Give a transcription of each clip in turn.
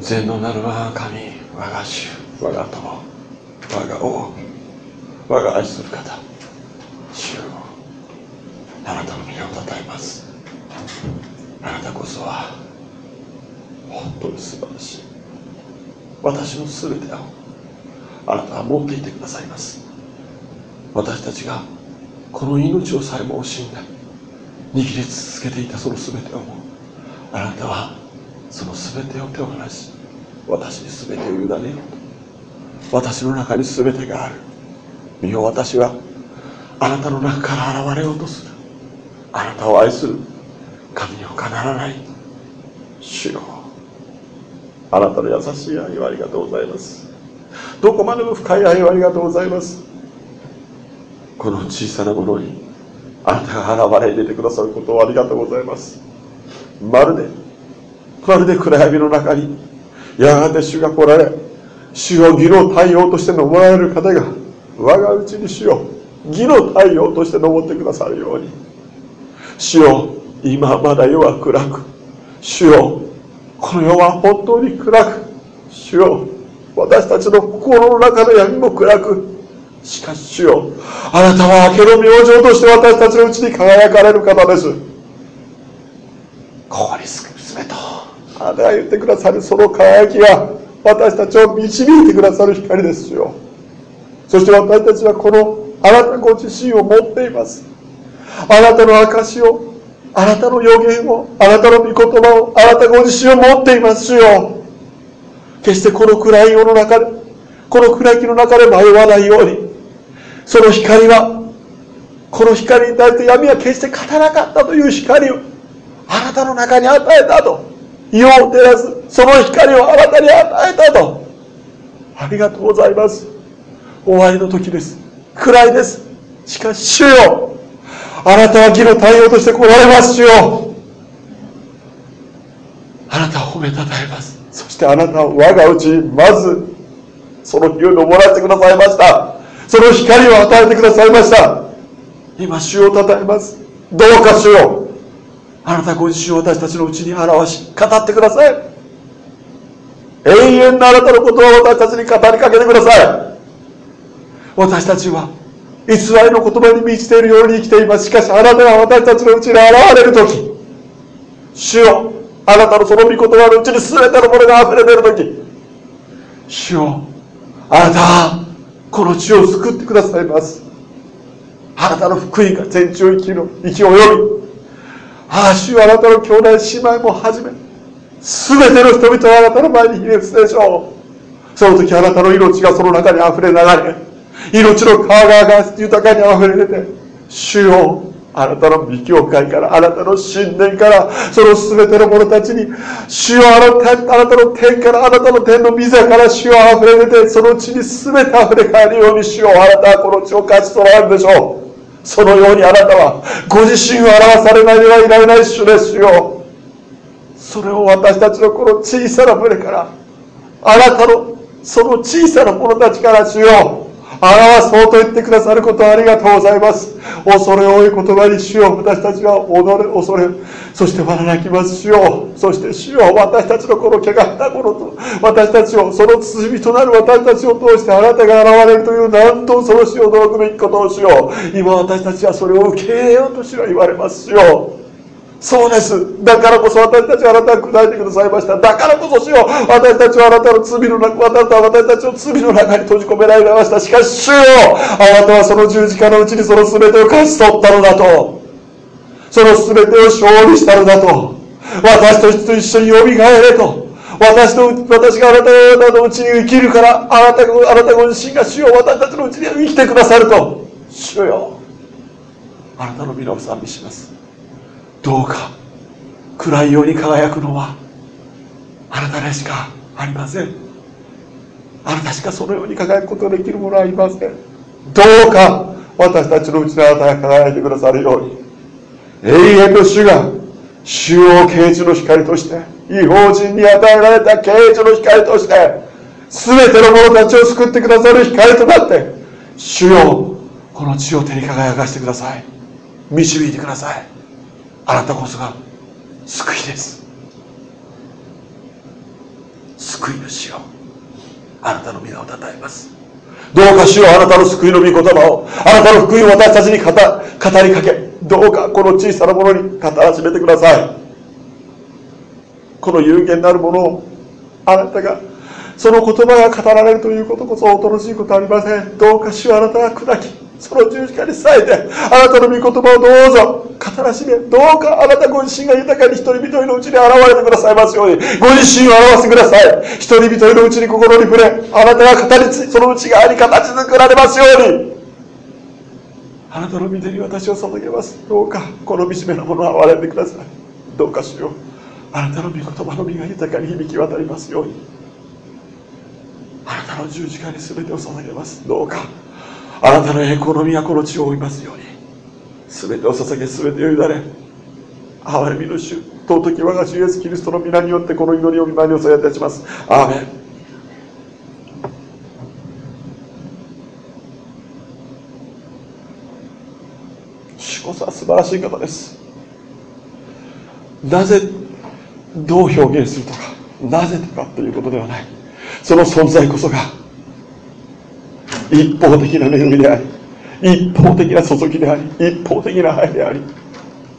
全能なる我が神我が主我が友我が王我が愛する方主よあなたの皆をたたえます。あなたこそは本当に素晴らしい。私の全てをあなたは持っていてくださいます。私たちがこの命をさえも惜しんで握り続けていたその全てをあなたはその全てを手を離し私に全てを委ねようと。私の中に全てがある。身を私はあなたの中から現れようとする。あなたを愛する。神に他ならない。主よ。あなたの優しい愛をありがとうございます。どこまでも深い愛をありがとうございます。この小さなものにあなたが現れ出てくださることをありがとうございます。まるでまるで暗闇の中にやがて主が来られ主を義の太陽として登られる方が我がうちに主を義の太陽として登ってくださるように。主よ今まだ夜は暗く。主よこの世は本当に暗く。主よ私たちの心の中の闇も暗く。しかし主よあなたは明けの明星として私たちのうちに輝かれる方です。ここに住めと。あなたが言ってくださるその輝きが私たちを導いてくださる光ですよ。そして私たちはこのあなたご自身を持っています。あなたの証をあなたの予言をあなたの御言葉をあなたご自身を持っていますよ。決してこの暗い世の中でこの暗きの中で迷わないようにその光はこの光に対して闇は決して勝たなかったという光をあなたの中に与えたと。世を照らすその光をあなたに与えたと。ありがとうございます。終わりの時です。暗いです。しかし主よ。あなたは義の太陽として来られます主よ。あなたを褒めたたえます。そしてあなたは我がうちにまずその日を昇らせてくださいました。その光を与えてくださいました。今主をたたえます。どうか主よ。あなたご自身を私たちのうちに表し語ってください。永遠なあなたのことを私たちに語りかけてください。私たちは偽りの言葉に満ちているように生きています。しかしあなたが私たちのうちに現れる時主よあなたのその御言葉のうちに全てのものが溢れている時主よあなたはこの地を救ってくださいます。あなたの福音が全地を生きの生き及びああ主よあなたの兄弟姉妹もはじめ全ての人々はあなたの前にひれ伏すでしょう。その時あなたの命がその中に溢れ流れ命の川が豊かに溢れ出て主よあなたの御教会からあなたの神殿からその全ての者たちに主よあなたあなたの天からあなたの天の御座から主よ溢れ出てその地に全て溢れ返るように主よあなたはこの地を勝ち取られるでしょう。そのようにあなたはご自身を表されないではいられない主ですよ。それを私たちのこの小さな船からあなたのその小さな者たちから主よ。表そうと言ってくださることありがとうございます。恐れ多い言葉に主よ私たちは踊れ恐れ。そして笑泣きます主よそして主よ私たちのこの汚ったものと。私たちをその罪となる。私たちを通してあなたが現れるというなんと恐ろしい驚くべきことをしよう。今私たちはそれを受け入れようとしろ。言われますよそうです。だからこそ私たちはあなたが砕いてくださいました。だからこそしよ私たちはあなたの罪の中私は私たちを罪の中に閉じ込められました。しかし主よあなたはその十字架のうちにその全てを勝ち取ったのだと。その全てを勝利したのだと。私と一緒によみがえれと。私と私があなたのうちに生きるからあなたあなたご自身が主よ。私たちのうちに生きてくださると。主よあなたの皆を賛美します。どうか暗いように輝くのはあなたでしかありません。あなたしかそのように輝くことができるものはありません。どうか私たちのうちにあなたが輝いてくださるように永遠の主が主を啓示の光として違法人に与えられた啓示の光として全ての者たちを救ってくださる光となって主よこの地を照り輝かせてください。導いてください。あなたこそが救いです。救い主よあなたの皆をたたえます。どうか主よあなたの救いの御言葉をあなたの福音を私たちに語りかけどうかこの小さなものに語らしめてください。この有限なるものをあなたがその言葉が語られるということこそ恐ろしいことありません。どうか主よあなたが砕きその十字架に伝えてあなたの御言葉をどうぞ語らしめどうかあなたご自身が豊かに一人一人のうちに現れてくださいますように。ご自身を表してください。一人一人のうちに心に触れあなたが語りその内側に形作られますように。あなたの御手に私を捧げますどうかこの惨めなものを憐れんでください。どうかしよう。あなたの御言葉の実が豊かに響き渡りますように。あなたの十字架に全てを捧げます。どうかあなたの栄光の都の地を追いますように。全てを捧げ全てを委ね。憐れみの主尊き我が主イエスキリストの皆によってこの祈りを見舞いにおさえいたします。アーメン。主こそは素晴らしい方です。なぜどう表現するとかなぜとかということではない。その存在こそが一方的な恵みであり一方的な注ぎであり一方的な愛であり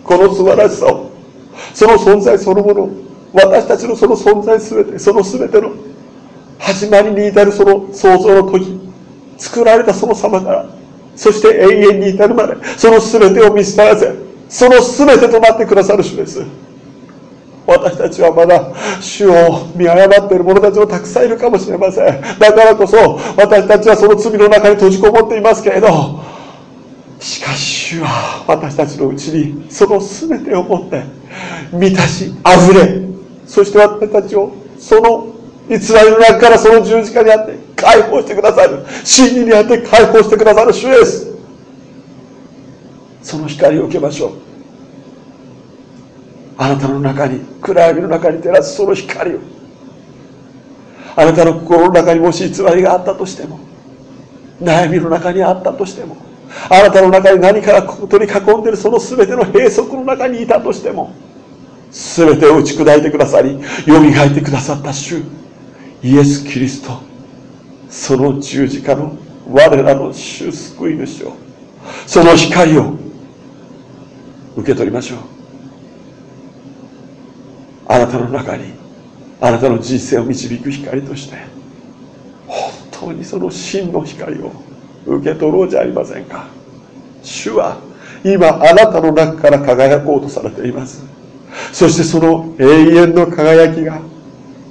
この素晴らしさをその存在そのもの私たちのその存在すべてそのすべての始まりに至るその創造の時作られたその様からそして永遠に至るまでその全てを見捨てらせその全てとなってくださる主です。私たちはまだ主を見誤っている者たちもたくさんいるかもしれません。だからこそ私たちはその罪の中に閉じこもっていますけれどしかし主は私たちのうちにその全てをもって満たし溢れそして私たちをその偽りの中からその十字架にあって解放してくださる真理にあって解放してくださる主です。その光を受けましょう。あなたの中に暗闇の中に照らすその光を。あなたの心の中にもし偽りがあったとしても悩みの中にあったとしてもあなたの中に何かが取り囲んでいるその全ての閉塞の中にいたとしても全てを打ち砕いてくださりよみがえってくださった主イエス・キリストその十字架の我らの主救い主をその光を受け取りましょう。あなたの中にあなたの人生を導く光として本当にその真の光を受け取ろうじゃありませんか。主は今あなたの中から輝こうとされています。そしてその永遠の輝きが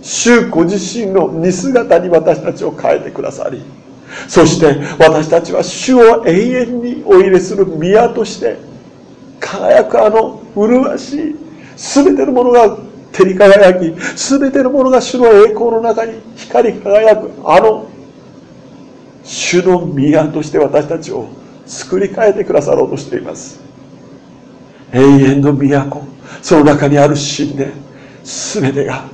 主ご自身の似姿に私たちを変えてくださりそして私たちは主を永遠にお入れする宮として輝くあの麗しい全てのものが照り輝き全てのものが主の栄光の中に光り輝くあの主の宮として私たちを作り変えてくださろうとしています。永遠の都その中にある神殿全てが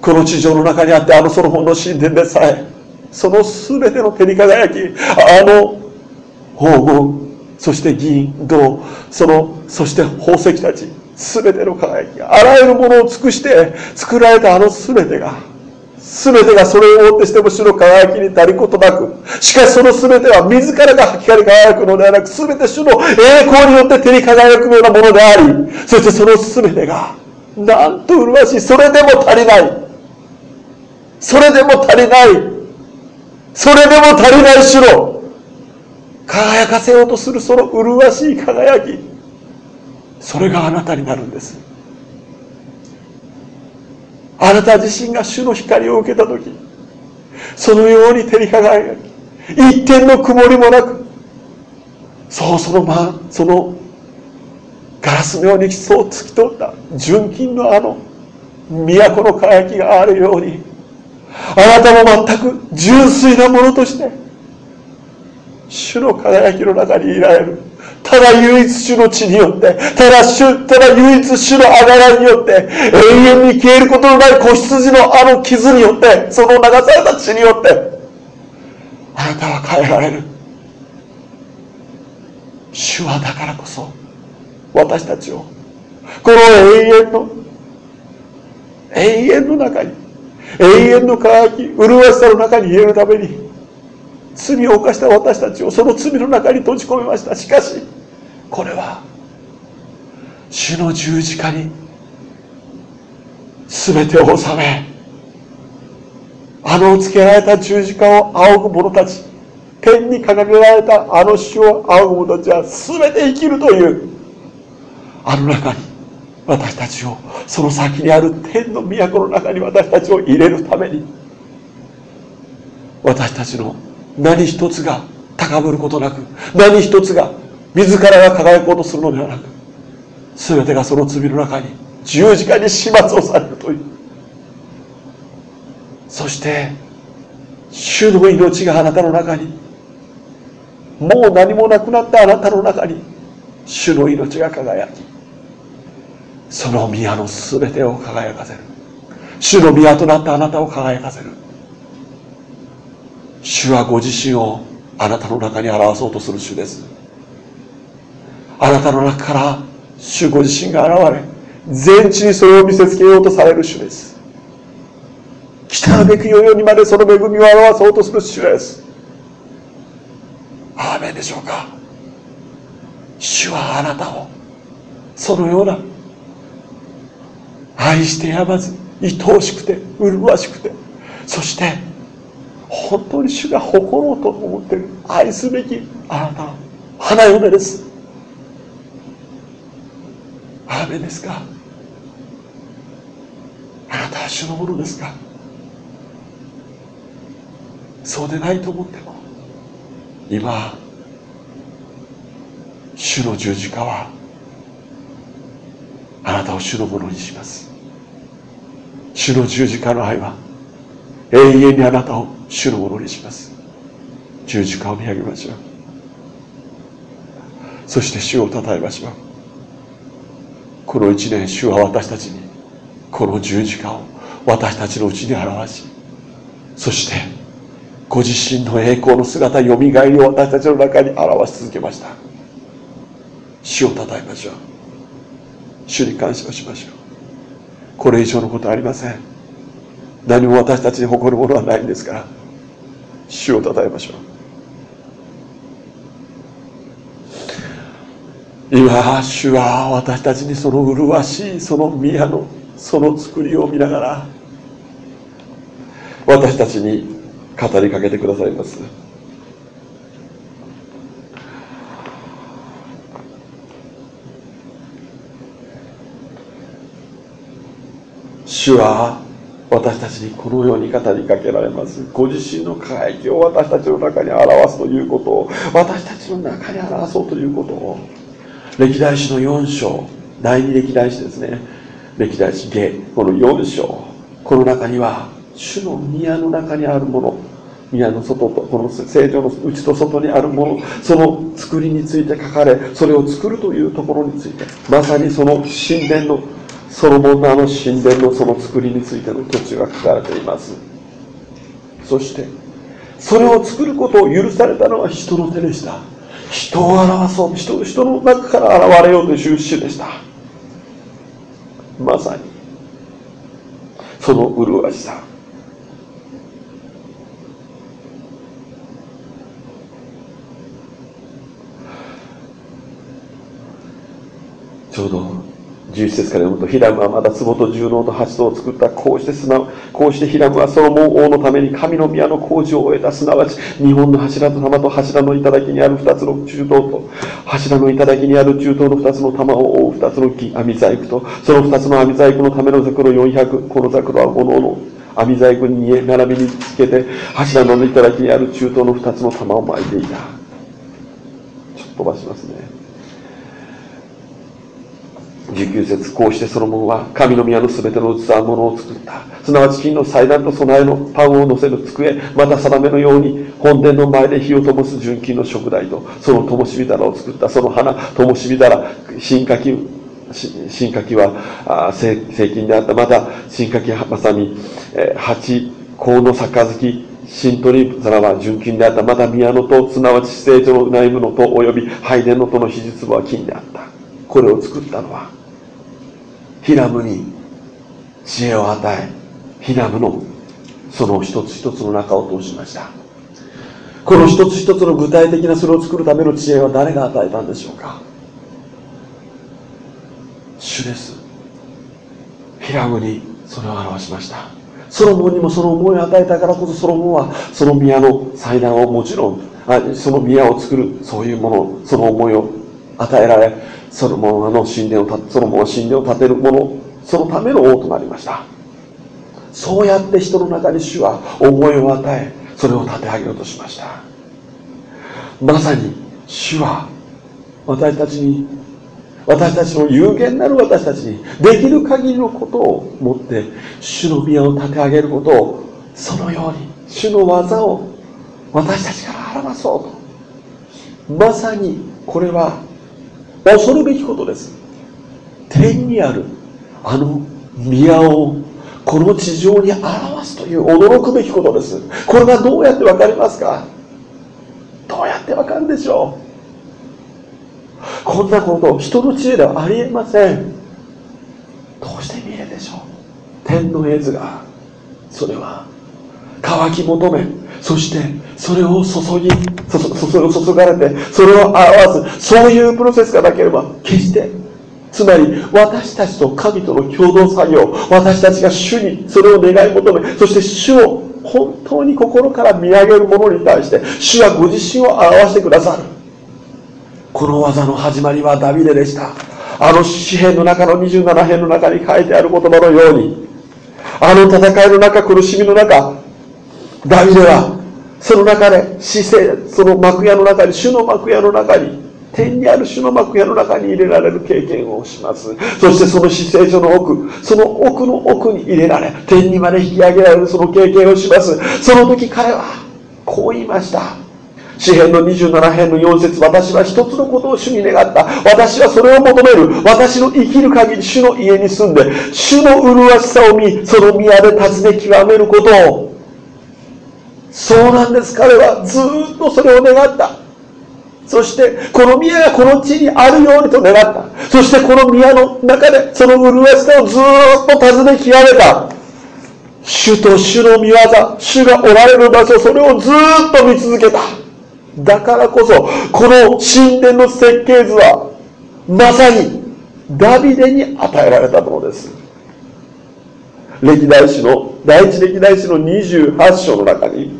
この地上の中にあってあのソロモンの神殿でさえその全ての照り輝きあの黄金そして銀銅そのそして宝石たち全ての輝きがあらゆるものを尽くして作られたあの全てが全てがそれをもってしても主の輝きに足りことなくしかしその全ては自らが光り輝くのではなく全て主の栄光によって照り輝くようなものでありそしてその全てがなんと麗しいそれでも足りないそれでも足りないそれでも足りない主の輝かせようとするその麗しい輝き。それがあなたになるんです。あなた自身が主の光を受けた時そのように照り輝き一点の曇りもなくそうそのまそのガラスのようにそう透き通った純金のあの都の輝きがあるようにあなたも全く純粋なものとして主の輝きの中にいられる。ただ唯一主の血によって、ただ主、ただ唯一主のあがらによって、永遠に消えることのない子羊のあの傷によって、その流された血によって、あなたは変えられる。主はだからこそ、私たちを、この永遠の、永遠の中に、永遠の輝き麗しさの中に入れるために罪を犯した私たちをその罪の中に閉じ込めました。しかしこれは主の十字架に全てを収めあのつけられた十字架を仰ぐ者たち天に掲げられたあの主を仰ぐ者たちは全て生きるというあの中に私たちをその先にある天の都の中に私たちを入れるために私たちの何一つが高ぶることなく何一つが自らが輝こうとするのではなく全てがその罪の中に十字架に始末をされるという。そして主の命があなたの中にもう何もなくなったあなたの中に主の命が輝きその宮の全てを輝かせる。主の宮となったあなたを輝かせる。主はご自身をあなたの中に表そうとする主です。あなたの中から主ご自身が現れ全地にそれを見せつけようとされる主です。来たるべき世々にまでその恵みを表そうとする主です。アーメンでしょうか。主はあなたをそのような愛してやまず愛おしくて麗しくてそして本当に主が誇ろうと思っている。愛すべきあなた。花嫁です。アーですかあなたは主のものですか。そうでないと思っても今主の十字架はあなたを主のものにします。主の十字架の愛は永遠にあなたを主のものにします。十字架を見上げましょう。そして主をたたえましょう。この一年主は私たちにこの十字架を私たちのうちに表しそしてご自身の栄光の姿よみがえりを私たちの中に表し続けました。主をたたえましょう。主に感謝をしましょう。これ以上のことはありません。何も私たちに誇るものはないんですから。主をたたえましょう。今主は私たちにその麗しいその宮のその作りを見ながら私たちに語りかけてくださいます。主は私たちにこのように語りかけられます。ご自身の輝きを私たちの中に表すということを私たちの中に表そうということを。歴代史の4章第2歴代史ですね。歴代史下この4章。この中には主の宮の中にあるもの。宮の外とこの聖女の内と外にあるもの。その作りについて書かれそれを作るというところについてまさにその神殿のソロモンのあの神殿のその作りについての土地が書かれています。そしてそれを作ることを許されたのは人の手でした。人を表そう人人の中から現れようという主でした。まさにその麗しさ。ちょうど11節から読むと、ヒラムはまだ壺と重能と鉢とを作った。こうしてすな、こうしてヒラムはソロモン王のために神の宮の工事を終えた。すなわち、日本の柱と玉と柱の頂にある二つの中東と、柱の頂にある中東の二つの玉を覆う二つの木、網細工と、その二つの網細工のための桜400、この桜は炎の網細工に並びにつけて、柱の頂にある中東の二つの玉を巻いていた。ちょっと飛ばしますね。19節こうしてソロモンは神の宮のすべての器物を作った。すなわち金の祭壇と備えのパンを乗せる机。また定めのように本殿の前で火を灯す純金の食台と。その灯火皿を作った。その花灯火皿。新火器新火器は聖金であった。また新火器まさに八甲の杯。新取皿は純金であった。また宮のとすなわち聖女の内部のと及び拝殿のとの秘術は金であった。これを作ったのはヒラムに知恵を与えヒラムのその一つ一つの中を通しました。この一つ一つの具体的なそれを作るための知恵は誰が与えたんでしょうか？主です。ヒラムにそれを表しました。ソロモンにもその思いを与えたからこそソロモンはその宮の祭壇をもちろんその宮を作るそういうものその思いを与えられソロモンの神殿を建ソロモンは神殿を建てるものそのための王となりました。そうやって人の中に主は思いを与えそれを立て上げようとしました。まさに主は私たちに私たちの有限なる私たちにできる限りのことをもって主の宮を立て上げることをそのように主の技を私たちから表そうと。まさにこれは恐るべきことです。天にあるあの宮をこの地上に表すという驚くべきことです。これがどうやって分かりますか？どうやって分かるでしょう？こんなこと人の知恵ではありえません。どうして見えるでしょう？天の絵図がそれは乾き求めそしてそれを注ぎ注がれてそれを表すそういうプロセスがなければ決してつまり私たちと神との共同作業私たちが主にそれを願い求めそして主を本当に心から見上げる者に対して主はご自身を表してくださる。この技の始まりはダビデでした。あの詩篇の中の27編の中に書いてある言葉のようにあの戦いの中苦しみの中ダビデはその中で姿勢その幕屋の中に主の幕屋の中に天にある主の幕屋の中に入れられる経験をします。そしてその姿勢所の奥その奥の奥に入れられ天にまで引き上げられるその経験をします。その時彼はこう言いました。詩篇の27編の4節私は一つのことを主に願った。私はそれを求める。私の生きる限り主の家に住んで主の麗しさを見その宮で尋ね極めることをそうなんです。彼はずっとそれを願った。そしてこの宮がこの地にあるようにと願った。そしてこの宮の中でその麗しさをずっと尋ね極めた。主と主の御業主がおられる場所それをずっと見続けた。だからこそこの神殿の設計図はまさにダビデに与えられたものです。歴代史の第一歴代史の28章の中に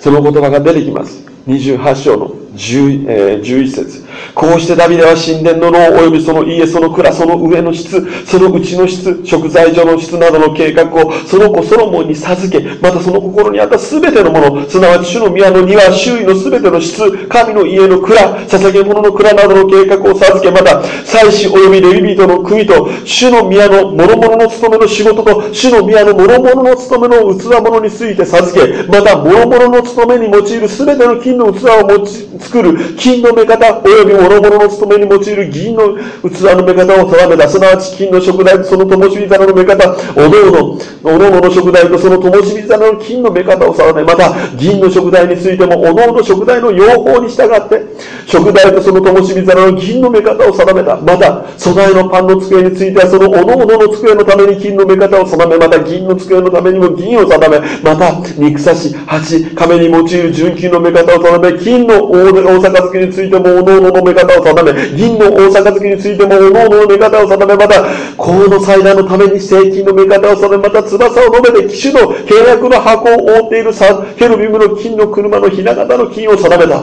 その言葉が出てきます。28章の、11節。こうしてダビデは神殿の牢及びその家、その蔵、その上の質、その内の質、食材所の質などの計画をその子ソロモンに授け、またその心にあった全てのもの、すなわち主の宮の庭、周囲の全ての質、神の家の蔵、捧げ物の蔵などの計画を授け、また祭司及びレビ人の組と、主の宮の諸々の務めの仕事と、主の宮の諸々の務めの器物について授け、また諸々の務めに用いる全ての金の器を持ち作る金の目方及び諸々の務めに用いる銀の器の目方を定めたすなわち金の食材とその灯火皿の目方おのおのおのおの食材とその灯火皿の金の目方を定めまた。銀の食材についてもおのおの食材の用法に従って食材とその灯火皿の銀の目方を定めた。また備えのパンの机についてはそのおのおのの机のために金の目方を定めまた銀の机のためにも銀を定めまた肉刺し鉢亀に用いる純金の目方を定め金の大杯についてもおのおのの目方を定め銀の大杯についてもおのおのの目方を定めまた河野祭壇のために聖金の目方を定めまた翼を述べて騎手の契約の箱を覆っているケルビムの金の車のひな形の金を定めた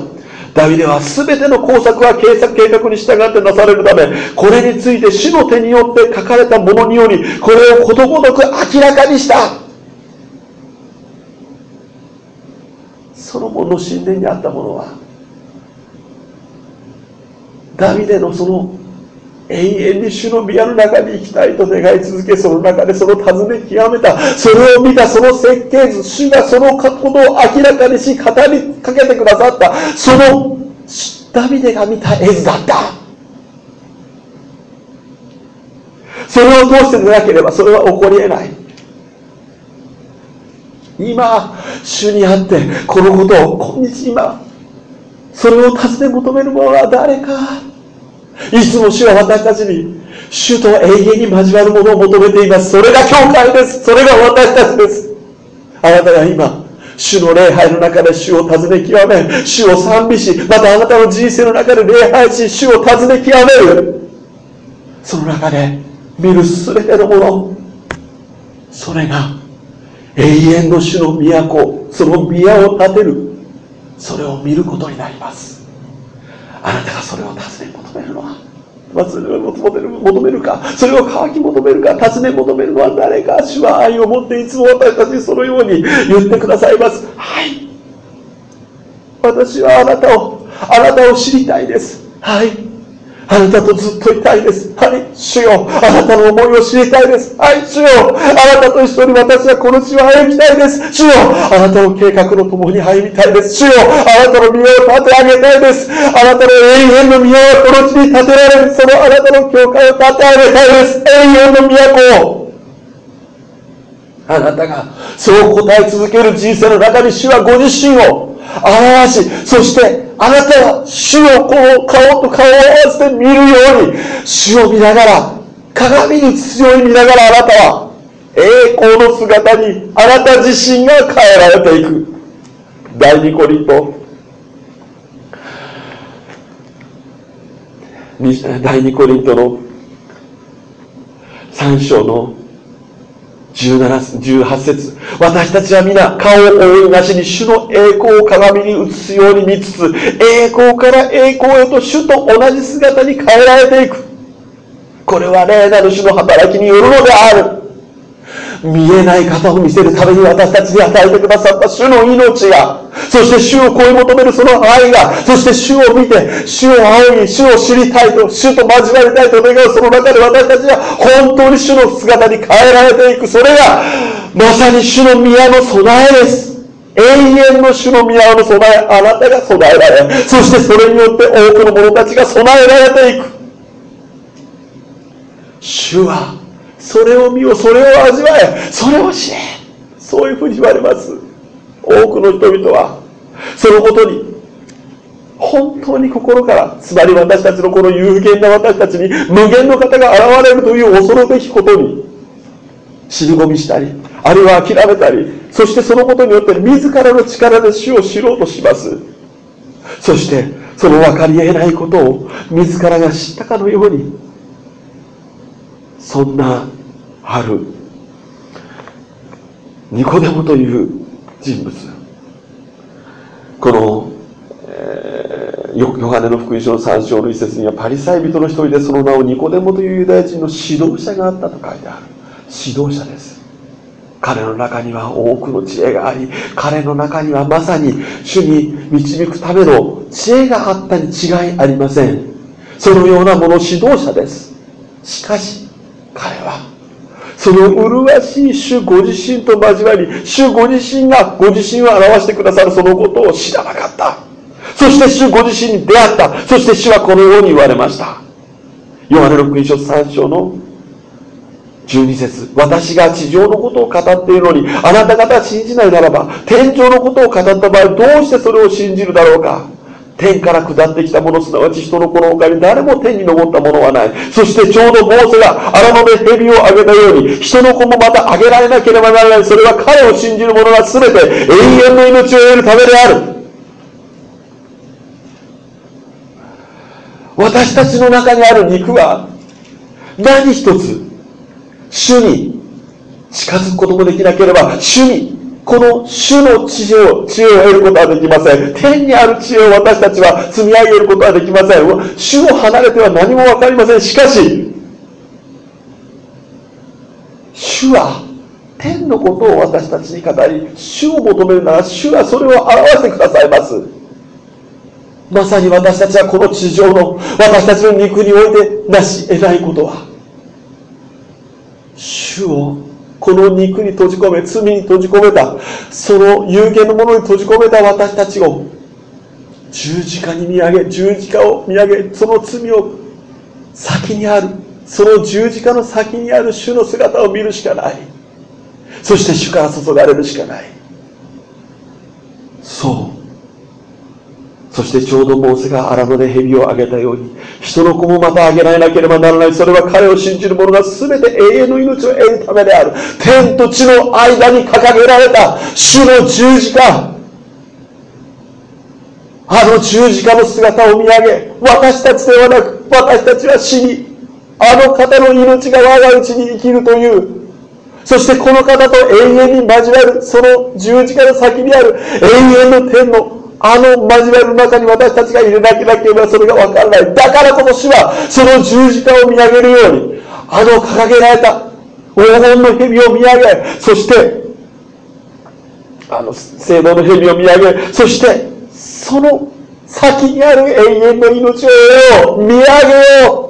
ダビデは全ての工作は計画計画に従ってなされるためこれについて主の手によって書かれたものによりこれをことごとく明らかにしたソロモンの神殿にあったものはダビデのその永遠に主の宮の中に行きたいと願い続けその中でその尋ね極めたそれを見たその設計図主がそのことを明らかにし語りかけてくださったそのダビデが見た絵図だった。それを通してでなければそれは起こり得ない。今主にあってこのことを今日今それを尋ね求める者は誰か。いつも主は私たちに主と永遠に交わるものを求めています。それが教会です。それが私たちです。あなたが今主の礼拝の中で主を訪ね極め主を賛美しまたあなたの人生の中で礼拝し主を訪ね極める。その中で見る全てのもの。それが永遠の主の都その宮を建てる。それを見ることになります。あなたがそれを尋ね求めるのはそれを求める求めるかそれを乾き求めるか尋ね求めるのは誰か主は愛を持っていつも私たちにそのように言ってくださいます。はい。私はあなたをあなたを知りたいです。はい。あなたとずっといたいです。はい、主よ。あなたの思いを知りたいです。はい、主よ。あなたと一緒に私はこの地を歩きたいです。主よ。あなたの計画の共に歩みたいです。主よ。あなたの身を立て上げたいです。あなたの永遠の身をこの地に建てられる。そのあなたの教会を立て上げたいです。永遠の都を。あなたがそう答え続ける人生の中に主はご自身を表し、そしてあなたは主をこう顔と顔を合わせて見るように、主を見ながら、鏡に映すように見ながらあなたは栄光の姿にあなた自身が変えられていく。第二コリント。第二コリントの3章の17 18節。私たちは皆顔を覆いなしに主の栄光を鏡に映すように見つつ栄光から栄光へと主と同じ姿に変えられていく。これは霊なる主の働きによるのである。見えない方を見せるために私たちに与えてくださった主の命が、そして主を恋求めるその愛が、そして主を見て、主を仰ぎ、主を知りたいと、主と交わりたいと願うその中で私たちは本当に主の姿に変えられていく。それが、まさに主の宮の備えです。永遠の主の宮の備え、あなたが備えられ、そしてそれによって多くの者たちが備えられていく。主はそれを見よそれを味わえ。それを知れ。そういうふうに言われます。多くの人々は。そのことに本当に心からつまり私たちのこの有限な私たちに無限の方が現れるという恐るべきことに尻込みしたりあるいは諦めたりそしてそのことによって自らの力で死を知ろうとします。そしてその分かり得ないことを自らが知ったかのようにそんなあるニコデモという人物。この、え、ヨハネの福音書の3章の一節にはパリサイ人の一人でその名をニコデモというユダヤ人の指導者があったと書いてある。指導者です。彼の中には多くの知恵があり彼の中にはまさに主に導くための知恵があったに違いありません。そのようなもの指導者です。しかし彼はその麗しい主ご自身と交わり主ご自身がご自身を表してくださるそのことを知らなかった。そして主ご自身に出会った。そして主はこのように言われました。ヨハネの福音書3章の12節。私が地上のことを語っているのにあなた方は信じないならば天井のことを語った場合どうしてそれを信じるだろうか。天から下ってきたものすなわち人の子の他に誰も天に昇ったものはない。そしてちょうどモーセが荒野で蛇をあげたように人の子もまたあげられなければならない。それは彼を信じる者が全て永遠の命を得るためである。私たちの中にある肉は何一つ主に近づくこともできなければ主にこの主の知恵を、知恵を得ることはできません。天にある知恵を私たちは積み上げることはできません。主を離れては何もわかりません。しかし、主は天のことを私たちに語り、主を求めるなら主はそれを表してくださいます。まさに私たちはこの地上の私たちの肉においてなし得ないことは、主をこの肉に閉じ込め罪に閉じ込めたその有限のものに閉じ込めた私たちを十字架に見上げ十字架を見上げその罪を先にあるその十字架の先にある主の姿を見るしかない。そして主から注がれるしかない。そう。そしてちょうどモーセが荒野で蛇をあげたように、人の子もまたあげられなければならない。それは彼を信じる者が全て永遠の命を得るためである。天と地の間に掲げられた主の十字架。あの十字架の姿を見上げ、私たちではなく、私たちは死に、あの方の命が我がうちに生きるという、そしてこの方と永遠に交わる、その十字架の先にある永遠の天のあの交わりの中に私たちが入れなければそれが分からない。だからこの主はその十字架を見上げるように、あの掲げられた黄金の蛇を見上げ、そして、あの聖堂の蛇を見上げ、そしてその先にある永遠の命を、見上げよう。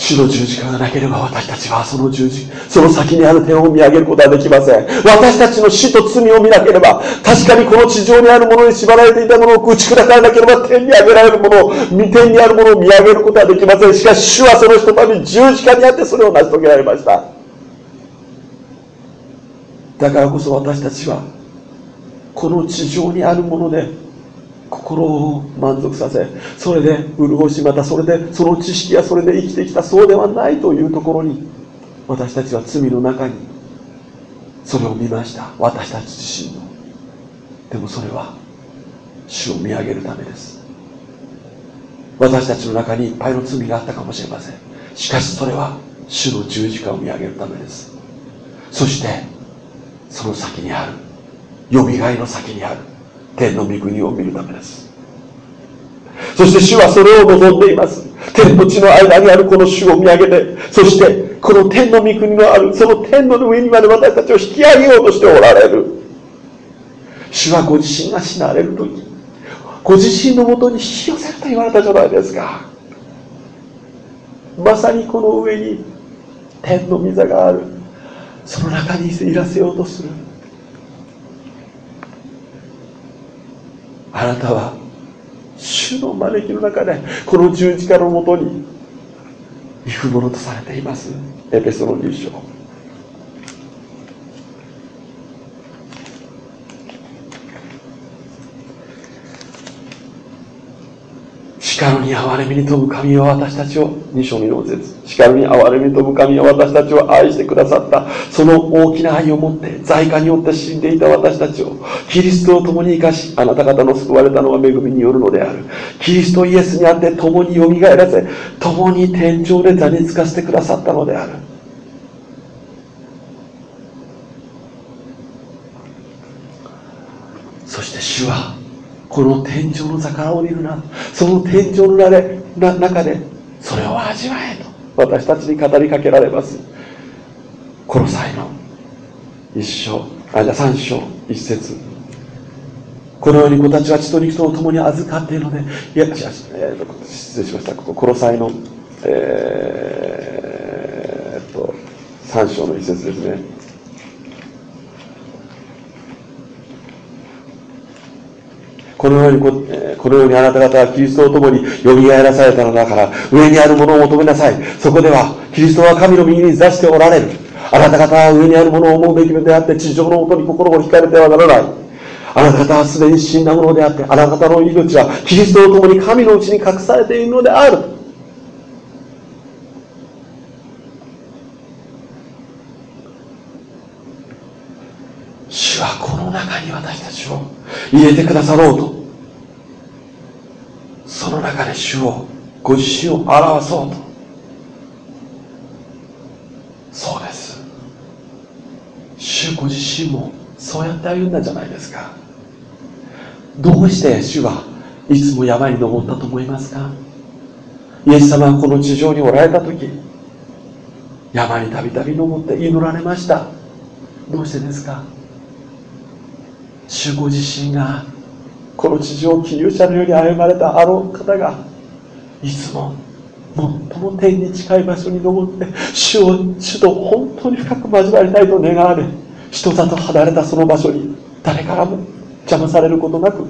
主の十字架がなければ私たちはその十字その先にある点を見上げることはできません。私たちの死と罪を見なければ確かにこの地上にあるものに縛られていたものを打ち砕かれなければ天に上げられるものを天にあるものを見上げることはできません。しかし主はその人のために十字架にあってそれを成し遂げられました。だからこそ私たちはこの地上にあるもので心を満足させそれで潤しまたそれでその知識やそれで生きてきたそうではないというところに私たちは罪の中にそれを見ました。私たち自身の。でもそれは主を見上げるためです。私たちの中にいっぱいの罪があったかもしれません。しかしそれは主の十字架を見上げるためです。そしてその先にあるよみがえの先にある天の御国を見るためです。そして主はそれを望んでいます。天と地の間にあるこの主を見上げてそしてこの天の御国のあるその天の上にまで私たちを引き上げようとしておられる。主はご自身が死なれる時ご自身のもとに引き寄せると言われたじゃないですか。まさにこの上に天の御座がある。その中にいらせようとする。あなたは主の招きの中でこの十字架のもとに行くものとされています。エペソの2章。叱るに憐れみに富む神は私たちを二章二の節。叱るに憐れみに富む神は私たちを愛してくださった。その大きな愛を持って在家によって死んでいた私たちをキリストを共に生かしあなた方の救われたのは恵みによるのである。キリストイエスにあって共によみがえらせ共に天井で座につかせてくださったのである。そして主はこの天井の座から降りるな。その天井の中でそれを味わえと。私たちに語りかけられます。この際の一章あじゃあ三章一節。このように子たちは血と肉とを共に預かっているのでいや、えー、失礼しました。この際のえー、っと三章の一節ですね。このようにこ、このようにあなた方はキリストと共に蘇らされたのだから、上にあるものを求めなさい。そこでは、キリストは神の右に座しておられる。あなた方は上にあるものを思うべきのであって、地上の音に心を惹かれてはならない。あなた方はすでに死んだものであって、あなた方の命はキリストと共に神のうちに隠されているのである。主はこの中に私たちを入れてくださろうと。その中で主をご自身を表そうと。そうです。主ご自身もそうやって歩んだじゃないですか。どうして主はいつも山に登ったと思いますか？イエス様はこの地上におられた時山にたびたび登って祈られました。どうしてですか？主ご自身がこの地上気流者のように歩まれたあの方がいつも最も天に近い場所に登って主を主と本当に深く交わりたいと願われ人里離れたその場所に誰からも邪魔されることなく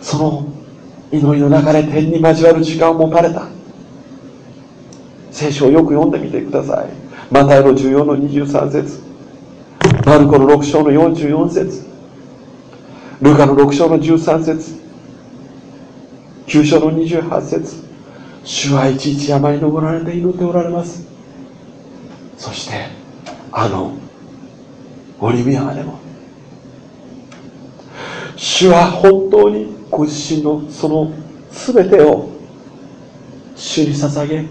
その祈りの中で天に交わる時間を持たれた。聖書をよく読んでみてください。マタイの14の23節。マルコの6章の44節。ルカの6章の13節。9章の28節。主はいちいち山に登られて祈っておられます。そしてあのオリビアでも主は本当にご自身のその全てを主に捧げ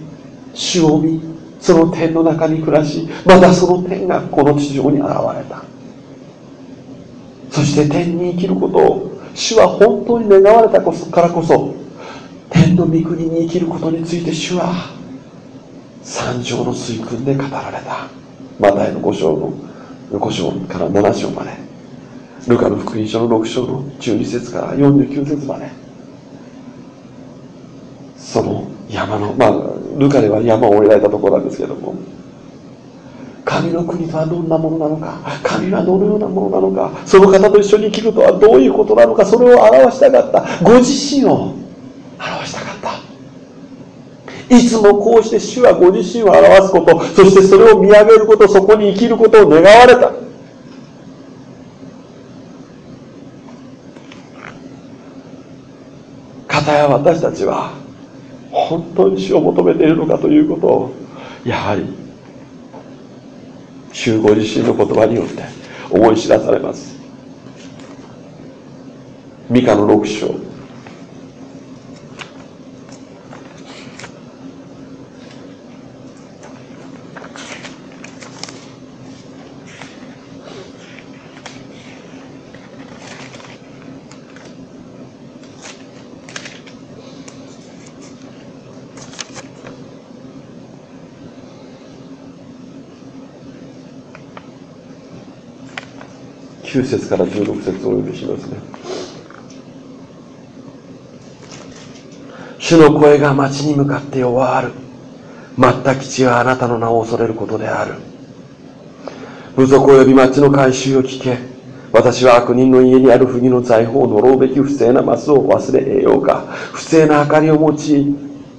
主を見その天の中に暮らしまたその天がこの地上に現れた。そして天に生きることを主は本当に願われたからこそ天の御国に生きることについて主は三条の水訓で語られた。マタイの5章の5章から7章まで。ルカの福音書の6章の12節から49節まで。その山のまあルカでは山を降りられたところなんですけども。神の国とはどんなものなのか神はどのようなものなのかその方と一緒に生きるとはどういうことなのかそれを表したかった。ご自身を表したかった。いつもこうして主はご自身を表すことそしてそれを見上げることそこに生きることを願われた。片や私たちは本当に主を求めているのかということをやはり主ご自身の言葉によって思い知らされます。ミカの6章。9節から16節をお読みしますね。主の声が町に向かって弱わる。全った基地はあなたの名を恐れることである。部族及び町の改収を聞け。私は悪人の家にある不義の財宝を呪うべき不正なマスを忘れ得ようか。不正な明かりを用い偽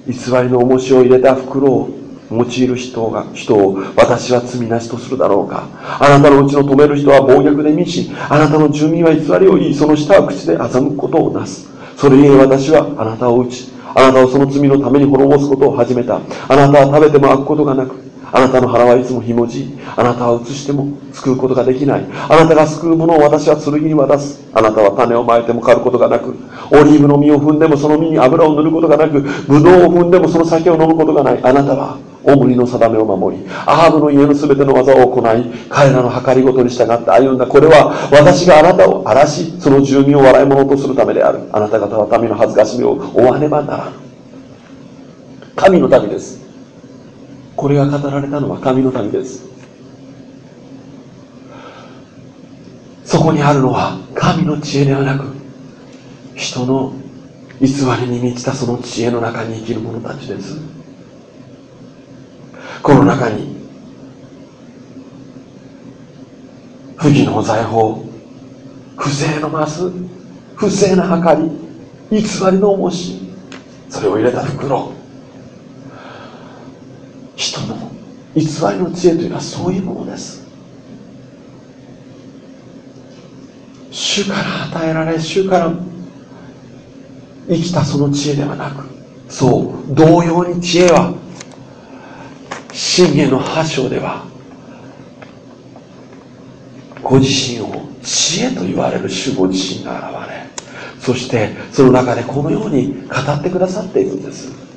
りの重しを入れた袋を用いる人が人を私は罪なしとするだろうかあなたのうちの止める人は暴虐で満ちあなたの住民は偽りを言いその舌は口で欺くことをなすそれゆえ私はあなたを打ちあなたをその罪のために滅ぼすことを始めたあなたは食べても飽くことがなくあなたの腹はいつもひもじい。あなたは移しても救うことができない。あなたが救うものを私は剣に渡す。あなたは種をまいても刈ることがなく、オリーブの実を踏んでもその実に油を塗ることがなく、ブドウを踏んでもその酒を飲むことがない。あなたはオムリの定めを守り、アハブの家のすべての技を行い、彼らの計りごとに従って歩んだ。これは私があなたを荒らし、その住民を笑い者とするためである。あなた方は民の恥ずかしみを負わねばならぬ。神の民です。これが語られたのは神の民ですそこにあるのは神の知恵ではなく人の偽りに満ちたその知恵の中に生きる者たちですこの中に不義の財宝不正のマス不正な計り偽りの重しそれを入れた袋。人の偽りの知恵というのはそういうものです。主から与えられ主から生きたその知恵ではなくそう同様に知恵は信玄の8章ではご自身を知恵と言われる主ご自身が現れそしてその中でこのように語ってくださっているんです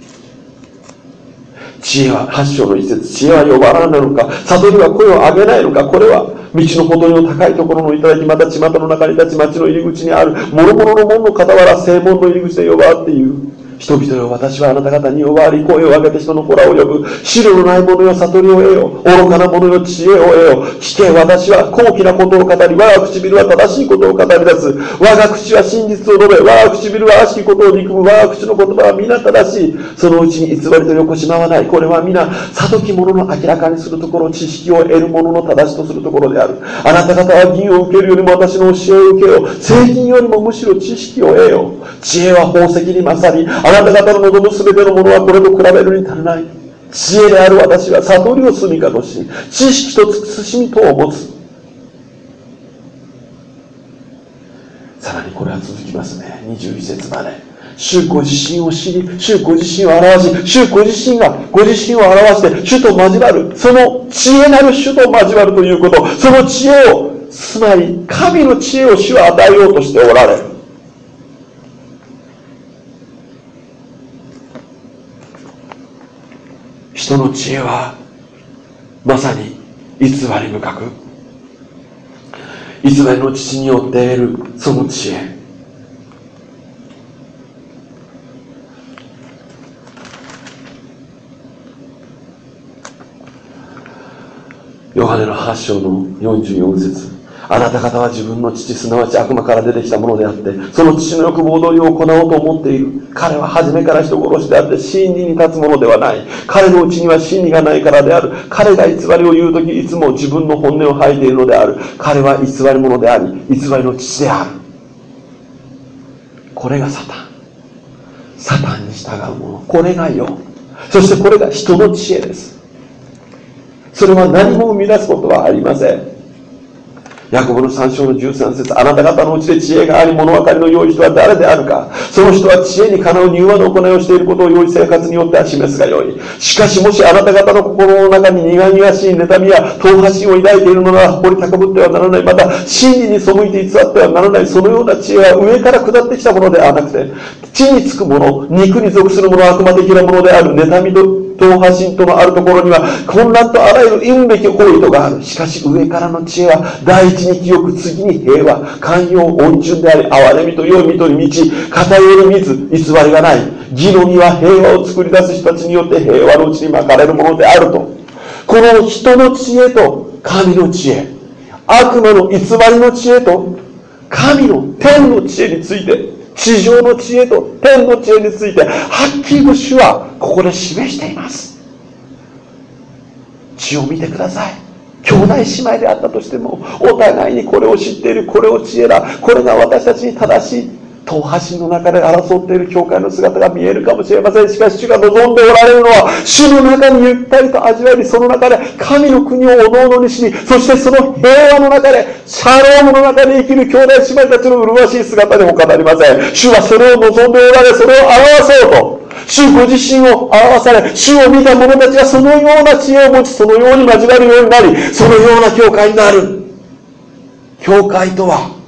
知恵は、八章の一節、知恵は呼ばらないのか、悟りは声を上げないのか、これは、道のほどの高いところの頂き、また巷の中に立ち、町の入り口にある、諸々の門の傍ら、正門の入り口で呼ばわっていう。人々よ、私はあなた方に呼ばわり、声を上げて人の子らを呼ぶ。資料のない者よ、悟りを得よ。愚かな者よ、知恵を得よ。聞け、私は高貴なことを語り、我が唇は正しいことを語り出す。我が口は真実を述べ、我が唇は悪しきことを憎む。我が口の言葉は皆正しい。そのうちに偽りと横しまわない。これは皆、悟き者の明らかにするところ、知識を得る者の正しとするところである。あなた方は銀を受けるよりも私の教えを受けよ。聖金よりもむしろ知識を得よ。知恵は宝石に勝り、なた方の望む全てのものはこれと比べるに足りない。知恵である私は悟りを住みかとし、知識と慎みとを持つ。さらにこれは続きますね21節まで主ご自身を知り、主ご自身を表し、主ご自身がご自身を表して、主と交わる、その知恵なる主と交わるということ、その知恵を、つまり神の知恵を主は与えようとしておられる。人の知恵は、まさに偽り深く、偽りの父によって得るその知恵。ヨハネの8章の44節あなた方は自分の父、すなわち悪魔から出てきたものであって、その父の欲望通りを行おうと思っている。彼は初めから人殺しであって、真理に立つものではない。彼のうちには真理がないからである。彼が偽りを言うとき、いつも自分の本音を吐いているのである。彼は偽り者であり、偽りの父である。これがサタン。サタンに従うもの。これが世。そしてこれが人の知恵です。それは何も生み出すことはありませんヤコブの3章の13節あなた方のうちで知恵があり物分かりの良い人は誰であるか。その人は知恵にかなう柔和の行いをしていることを良い生活によっては示すがよい。しかしもしあなた方の心の中に苦々しい妬みや党派心を抱いているのなら誇り高ぶってはならない。また真理に背いて偽ってはならない。そのような知恵は上から下ってきたものではなくて地につくもの肉に属するもの悪魔的なものである。妬みと党派心とのあるところには混乱とあらゆる言うべき行為とがある。しかし上からの知恵は第一に清く次に平和寛容温順であり憐れみと良い身とに満ち偏る水偽りがない。義の実は平和を作り出す人たちによって平和のうちにまかれるものであると。この人の知恵と神の知恵。悪魔の偽りの知恵と神の天の知恵について地上の知恵と天の知恵についてはっきりと主はここで示しています。血を見てください。兄弟姉妹であったとしてもお互いにこれを知っているこれを知恵だこれが私たちに正しい党派心の中で争っている教会の姿が見えるかもしれませんしかし主が望んでおられるのは主の中にゆったりと味わいその中で神の国をおのおのにしにそしてその平和の中でシャロームの中で生きる兄弟姉妹たちの麗しい姿で他なりません主はそれを望んでおられそれを表そうと主ご自身を表され主を見た者たちがそのような知恵を持ちそのように交わるようになりそのような教会になる。教会とは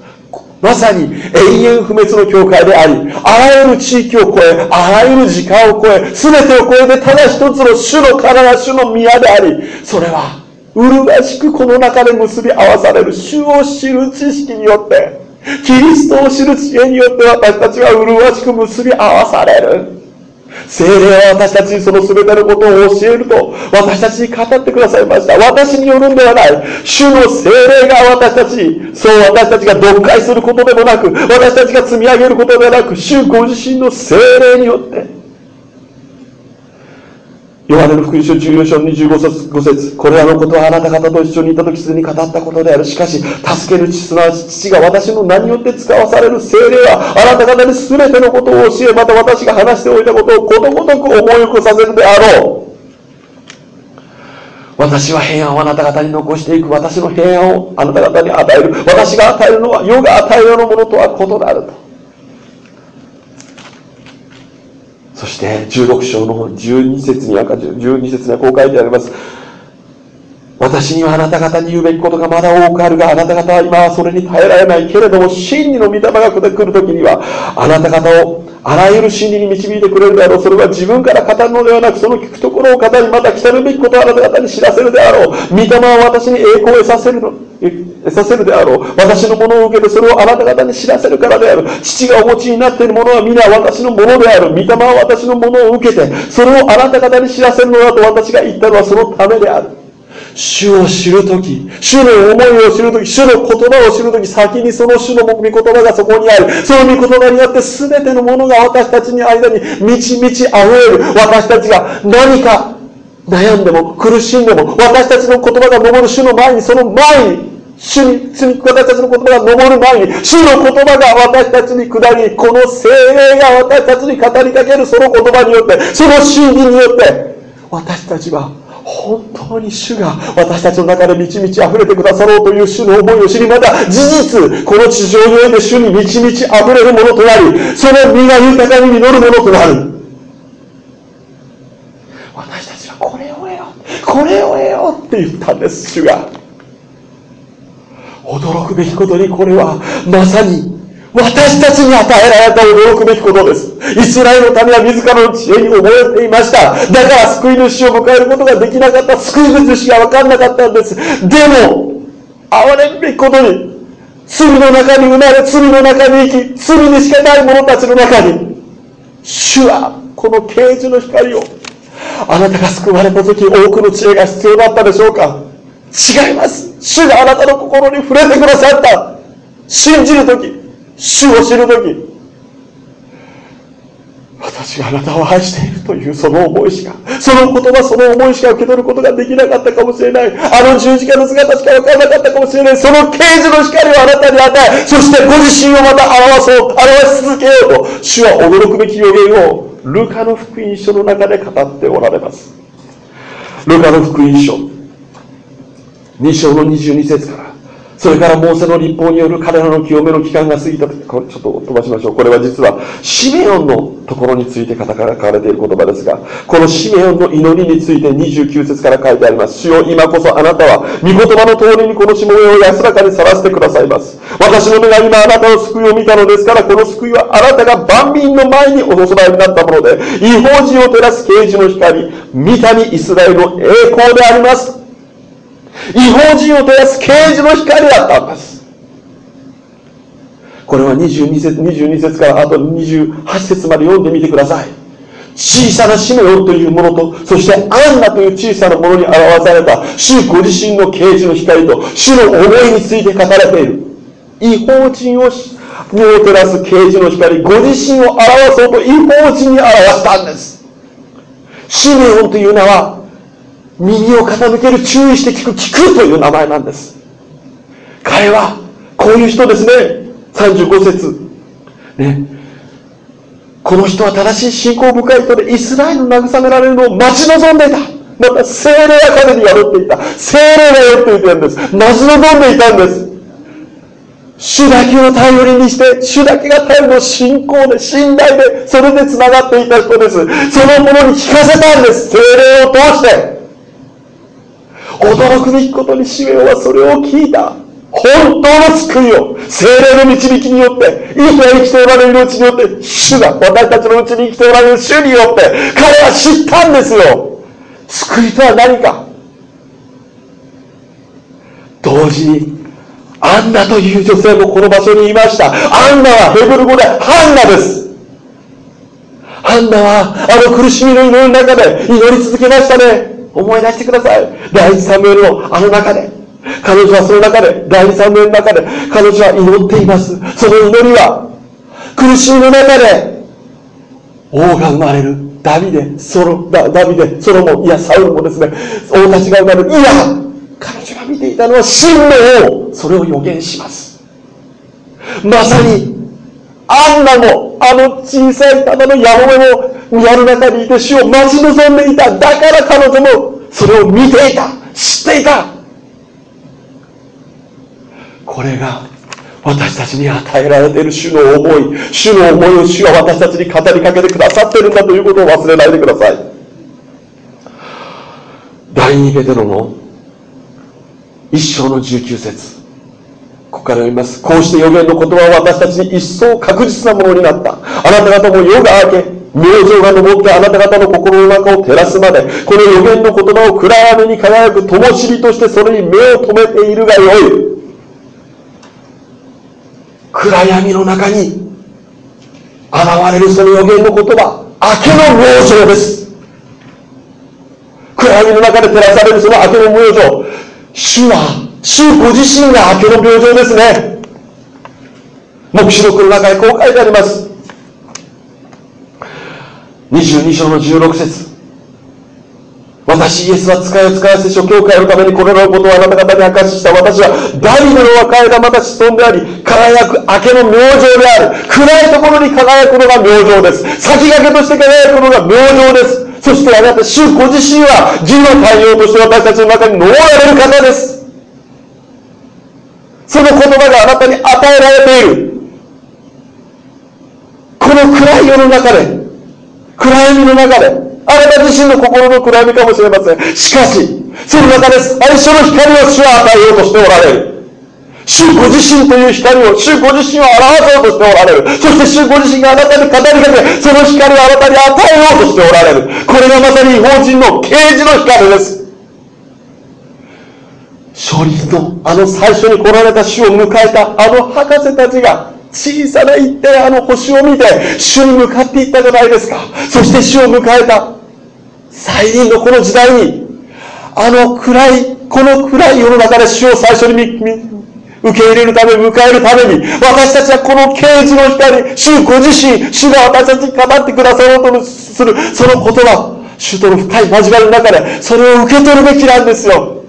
まさに永遠不滅の教会であり、あらゆる地域を超え、あらゆる時間を超え、全てを超えてただ一つの主の体、主の宮であり、それは、麗しくこの中で結び合わされる主を知る知識によって、キリストを知る知恵によって私たちは麗しく結び合わされる。精霊は私たちにその全てのことを教えると私たちに語ってくださいました。私によるんではない。主の精霊が私たちそう私たちが読解することでもなく私たちが積み上げることではなく主ご自身の精霊によってヨハネの福音書14章25節 ,5 節これらのことはあなた方と一緒にいた時すでに語ったことである。しかし、助ける父、すなわち父が私の名によって使わされる精霊は、あなた方に全てのことを教え、また私が話しておいたことをことごとく思い起こさせるであろう。私は平安をあなた方に残していく。私の平安をあなた方に与える。私が与えるのは、世が与えるようなものとは異なると。そして16章の12節には12節にはこう書いてあります。私にはあなた方に言うべきことがまだ多くあるがあなた方は今はそれに耐えられないけれども真理の御霊が来るときにはあなた方をあらゆる真理に導いてくれるであろうそれは自分から語るのではなくその聞くところを語りまた来たるべきことをあなた方に知らせるであろう御霊は私に栄光を得させるのさせるであろう私のものを受けてそれをあなた方に知らせるからである父がお持ちになっているものは皆私のものである御霊は私のものを受けてそれをあなた方に知らせるのだと私が言ったのはそのためである。主を知るとき、主の思いを知るとき、主の言葉を知るとき、先にその主の御言葉がそこにある。その御言葉によって全てのものが私たちに間に満ち満ち溢れる。私たちが何か悩んでも苦しんでも、私たちの言葉が昇る主の前に、その前に、主に、主に私たちの言葉が昇る前に、主の言葉が私たちに下り、この精霊が私たちに語りかけるその言葉によって、その真理によって、私たちは本当に主が私たちの中で満ち満ち溢れてくださろうという主の思いを知りまた事実この地上において主に満ち満ち溢れるものとなりその身が豊かに実るものとなる。私たちはこれを得ようこれを得ようって言ったんです主が。驚くべきことにこれはまさに私たちに与えられた驚くべきことです。イスラエルの民は自らの知恵に覚えていました。だから救い主を迎えることができなかった。救い主が分かんなかったんです。でも、哀れんべきことに、罪の中に生まれ、罪の中に生き、罪にしかない者たちの中に、主はこの啓示の光を、あなたが救われた時多くの知恵が必要だったでしょうか？違います。主があなたの心に触れてくださった。信じる時主を知る時私があなたを愛しているというその思いしか、その言葉、その思いしか受け取ることができなかったかもしれない。あの十字架の姿しか分からなかったかもしれない。その啓示の光をあなたに与え、そしてご自身をまた表そう、表し続けようと、主は驚くべき予言を、ルカの福音書の中で語っておられます。ルカの福音書、2章の22節から、それからモーセの立法による彼らの清めの期間が過ぎた時、ちょっと飛ばしましょう。これは実は、シメオンのところについて書かれている言葉ですが、このシメオンの祈りについて29節から書いてあります。主よ、今こそあなたは、御言葉の通りにこのしもべを安らかにさらせてくださいます。私の目が今あなたの救いを見たのですから、この救いはあなたが万民の前にお供えになったもので、違法人を照らす啓示の光、三谷イスラエルの栄光であります。違法人を照らす啓示の光だったんです。これは22節 ,22 節からあと28節まで読んでみてください。小さなシメオンというものとそしてアンナという小さなものに表された主ご自身の啓示の光と主の思いについて書かれている。違法人を目を照らす啓示の光ご自身を表そうと違法人に表したんです。シメオンという名は耳を傾ける注意して聞く聞くという名前なんです。彼はこういう人ですね。35節。ね。この人は正しい信仰深い人でイスラエルに慰められるのを待ち望んでいた。また精霊が彼に宿っていた。精霊が宿っていたんです。待ち望んでいたんです。主だけを頼りにして主だけが頼りの信仰で信頼でそれでつながっていた人です。そのものに聞かせたんです。精霊を通して。驚くべきことにシメオはそれを聞いた。本当の救いを精霊の導きによって生きて生きておられる命によって主が私たちのうちに生きておられる主によって彼は知ったんですよ。救いとは何か。同時にアンナという女性もこの場所にいました。アンナはヘブル語でハンナです。ハンナはあの苦しみの祈りの中で祈り続けましたね。思い出してください。第一サムエルのあの中で。彼女はその中で、第二サムエルの中で、彼女は祈っています。その祈りは、苦しみの中で、王が生まれる。ダビデ、ソロ、ダダビデ、ソロモン、いや、サウルもですね、王たちが生まれる。いや、彼女が見ていたのは真の王。それを予言します。まさに、アンナも、あの小さいただのヤモメも、宮の中にいて主を待ち望んでいた。だから彼女もそれを見ていた。知っていた。これが私たちに与えられている主の思い、主の思いを主は私たちに語りかけてくださっているんだということを忘れないでください。第2ペテロの一章の19節ここから読みます。こうして予言の言葉は私たちに一層確実なものになった。あなた方も夜が明け、明星が昇ってあなた方の心の中を照らすまで、この予言の言葉を暗闇に輝く灯火としてそれに目を留めているがよい。暗闇の中に現れるその予言の言葉、明けの明星です。暗闇の中で照らされるその明けの明星。主は、主ご自身が明けの明星ですね。黙示録の中にこう書いてあります。22章の16節。私イエスは使いを使わせ諸教会のためにこれらのことをあなた方に明かしした。私はダビデの若いがまた子孫であり輝く明けの明星である。暗いところに輝くのが明星です。先駆けとして輝くのが明星です。そしてあなた、主ご自身は、義の対応として私たちの中に乗られる方です。その言葉があなたに与えられている。この暗い世の中で、暗闇の中で、あなた自身の心の暗闇かもしれません。しかし、その中です最初の光を主は与えようとしておられる。主ご自身という光を、主ご自身を表そうとしておられる。そして主ご自身があなたに語りかけ、その光をあなたに与えようとしておられる。これがまさに法人の啓示の光です。初輪のあの最初に来られた主を迎えたあの博士たちが小さな一点あの星を見て主に向かっていったじゃないですかそして主を迎えた再臨のこの時代にあの暗いこの暗い世の中で主を最初に受け入れるため、迎えるために、私たちはこの啓示の光、主ご自身、主が私たちに語ってくださろうとする、その言葉、主との深い交わりの中で、それを受け取るべきなんですよ。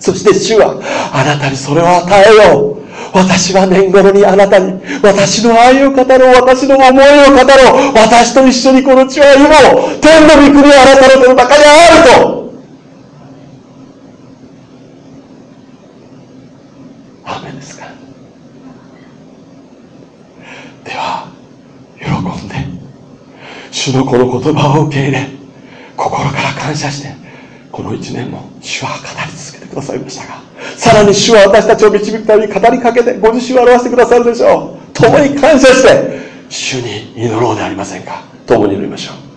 そして主は、あなたにそれを与えよう。私は年頃にあなたに、私の愛を語ろう、私の思いを語ろう、私と一緒にこの地は今も、天の御国はあなたの手の中にあると。アメですか。では、喜んで、主のこの言葉を受け入れ、心から感謝して、この一年も主は語り続けてくださいましたが、さらに主は私たちを導くために語りかけて、ご自身を表してくださるでしょう。共に感謝して、主に祈ろうではありませんか。共に祈りましょう。